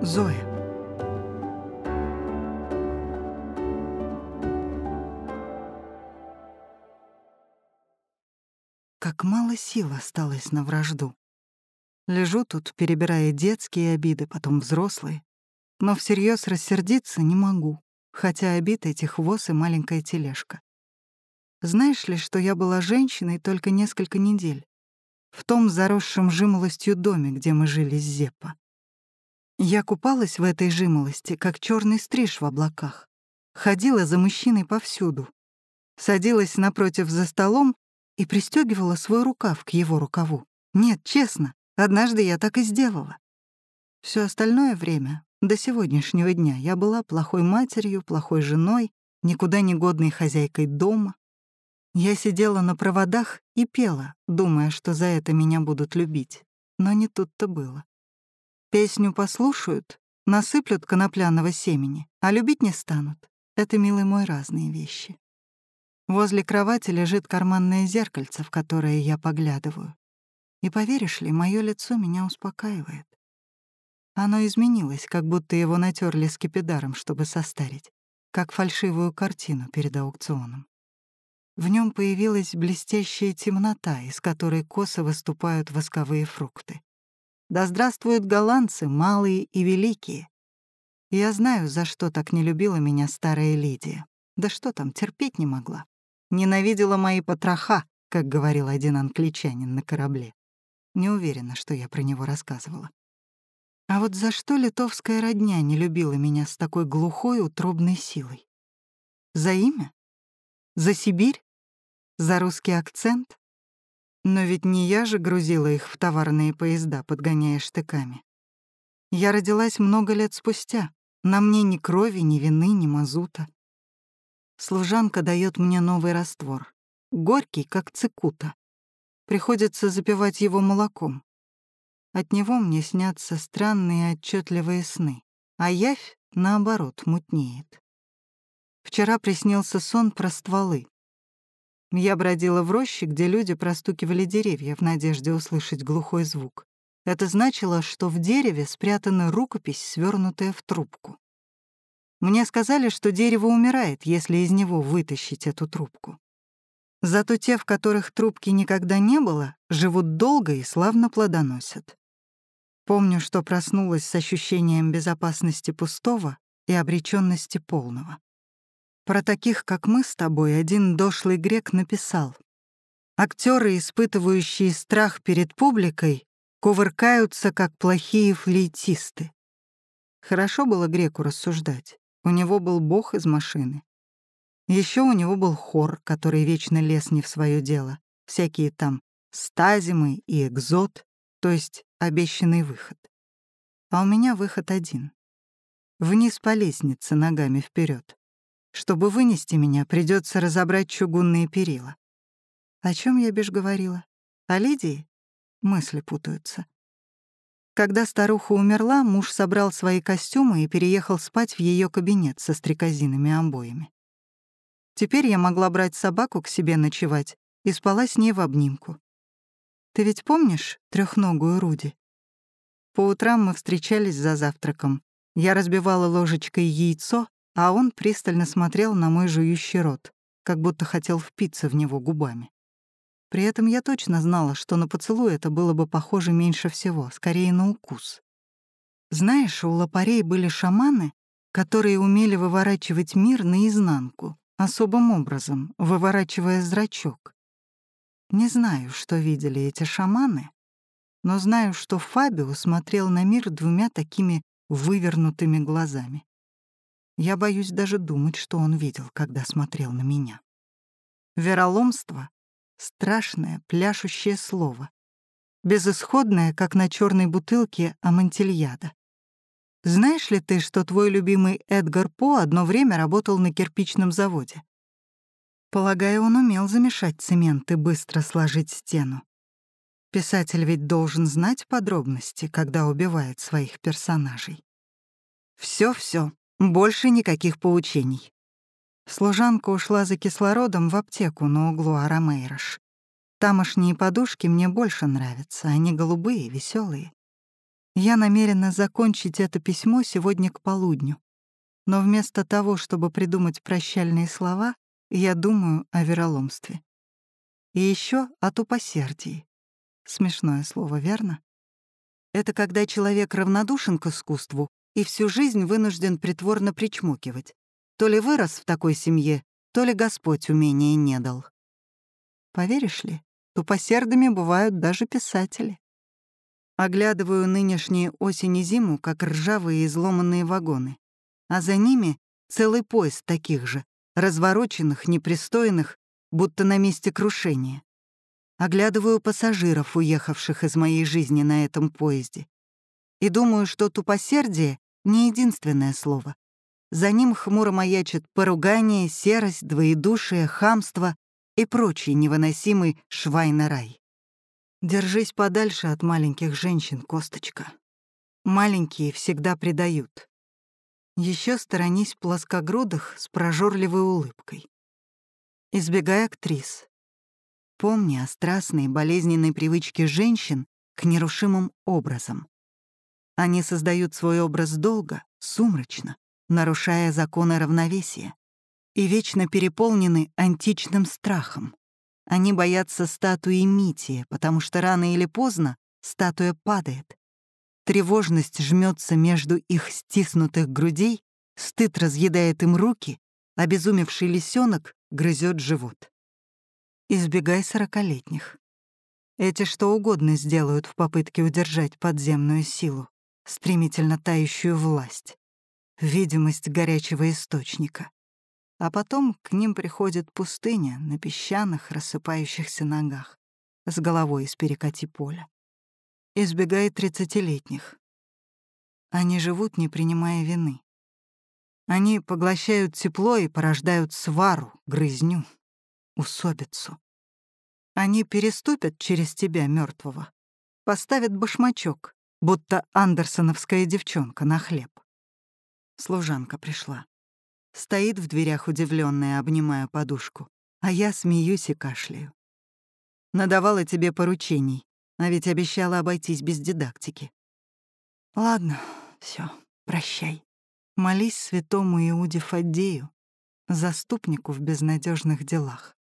Зоя. Как мало сил осталось на вражду. Лежу тут, перебирая детские обиды, потом взрослые. Но всерьез рассердиться не могу, хотя обид этих воз и маленькая тележка. Знаешь ли, что я была женщиной только несколько недель? В том заросшем жимолостью доме, где мы жили с Зеппа. Я купалась в этой жимолости, как черный стриж в облаках. Ходила за мужчиной повсюду. Садилась напротив за столом и пристегивала свой рукав к его рукаву. Нет, честно, однажды я так и сделала. Все остальное время, до сегодняшнего дня, я была плохой матерью, плохой женой, никуда не годной хозяйкой дома. Я сидела на проводах и пела, думая, что за это меня будут любить. Но не тут-то было. Песню послушают, насыплют конопляного семени, а любить не станут. Это, милый мой, разные вещи. Возле кровати лежит карманное зеркальце, в которое я поглядываю. И поверишь ли, мое лицо меня успокаивает. Оно изменилось, как будто его натерли скипидаром, чтобы состарить, как фальшивую картину перед аукционом. В нем появилась блестящая темнота, из которой косо выступают восковые фрукты. Да здравствуют голландцы, малые и великие. Я знаю, за что так не любила меня старая Лидия. Да что там, терпеть не могла. Ненавидела мои потроха, как говорил один англичанин на корабле. Не уверена, что я про него рассказывала. А вот за что литовская родня не любила меня с такой глухой утробной силой? За имя? За Сибирь? За русский акцент? Но ведь не я же грузила их в товарные поезда, подгоняя штыками. Я родилась много лет спустя. На мне ни крови, ни вины, ни мазута. Служанка дает мне новый раствор. Горький, как цикута. Приходится запивать его молоком. От него мне снятся странные отчетливые сны, а явь, наоборот, мутнеет. Вчера приснился сон про стволы, я бродила в роще, где люди простукивали деревья в надежде услышать глухой звук. Это значило, что в дереве спрятана рукопись, свернутая в трубку. Мне сказали, что дерево умирает, если из него вытащить эту трубку. Зато те, в которых трубки никогда не было, живут долго и славно плодоносят. Помню, что проснулась с ощущением безопасности пустого и обреченности полного. Про таких, как мы с тобой, один дошлый грек написал. Актеры, испытывающие страх перед публикой, кувыркаются, как плохие флейтисты. Хорошо было греку рассуждать. У него был бог из машины. Еще у него был хор, который вечно лез не в свое дело. Всякие там стазимы и экзот, то есть обещанный выход. А у меня выход один. Вниз по лестнице, ногами вперед. Чтобы вынести меня, придется разобрать чугунные перила. О чем я бишь говорила? О Лидии? Мысли путаются. Когда старуха умерла, муж собрал свои костюмы и переехал спать в ее кабинет со стрекозинами обоями. Теперь я могла брать собаку к себе ночевать и спала с ней в обнимку. Ты ведь помнишь трехногую Руди? По утрам мы встречались за завтраком. Я разбивала ложечкой яйцо, а он пристально смотрел на мой жующий рот, как будто хотел впиться в него губами. При этом я точно знала, что на поцелуй это было бы похоже меньше всего, скорее на укус. Знаешь, у лопарей были шаманы, которые умели выворачивать мир наизнанку, особым образом, выворачивая зрачок. Не знаю, что видели эти шаманы, но знаю, что Фабио смотрел на мир двумя такими вывернутыми глазами. Я боюсь даже думать, что он видел, когда смотрел на меня. Вероломство — страшное, пляшущее слово. Безысходное, как на черной бутылке амантильяда. Знаешь ли ты, что твой любимый Эдгар По одно время работал на кирпичном заводе? Полагаю, он умел замешать цемент и быстро сложить стену. Писатель ведь должен знать подробности, когда убивает своих персонажей. Все-все, больше никаких поучений. Служанка ушла за кислородом в аптеку на углу Арамейрош. Тамошние подушки мне больше нравятся, они голубые, веселые. Я намерена закончить это письмо сегодня к полудню. Но вместо того, чтобы придумать прощальные слова, я думаю о вероломстве. И еще о тупосердии. Смешное слово, верно? Это когда человек равнодушен к искусству и всю жизнь вынужден притворно причмокивать. То ли вырос в такой семье, то ли Господь умения не дал. Поверишь ли, тупосердыми бывают даже писатели. Оглядываю нынешние осень и зиму, как ржавые изломанные вагоны. А за ними целый поезд таких же, развороченных, непристойных, будто на месте крушения. Оглядываю пассажиров, уехавших из моей жизни на этом поезде. И думаю, что тупосердие — не единственное слово. За ним хмуро маячит поругание, серость, двоедушие, хамство и прочий невыносимый швайнерай. Держись подальше от маленьких женщин, Косточка. Маленькие всегда предают. Еще сторонись плоскогрудых с прожорливой улыбкой. Избегай актрис. Помни о страстной болезненной привычке женщин к нерушимым образам. Они создают свой образ долго, сумрачно, нарушая законы равновесия, и вечно переполнены античным страхом. Они боятся статуи Мития, потому что рано или поздно статуя падает. Тревожность жмется между их стиснутых грудей, стыд разъедает им руки, обезумевший лисенок грызет живот. Избегай сорокалетних. Эти что угодно сделают в попытке удержать подземную силу, стремительно тающую власть, видимость горячего источника. А потом к ним приходит пустыня на песчаных, рассыпающихся ногах, с головой из перекати поля. Избегает тридцатилетних. Они живут, не принимая вины. Они поглощают тепло и порождают свару, грызню, усобицу. Они переступят через тебя, мертвого, поставят башмачок, будто андерсоновская девчонка на хлеб. Служанка пришла. Стоит в дверях удивленная, обнимая подушку, а я смеюсь и кашляю. Надавала тебе поручений, а ведь обещала обойтись без дидактики. Ладно, все, прощай. Молись святому Иуде Фаддею, заступнику в безнадежных делах.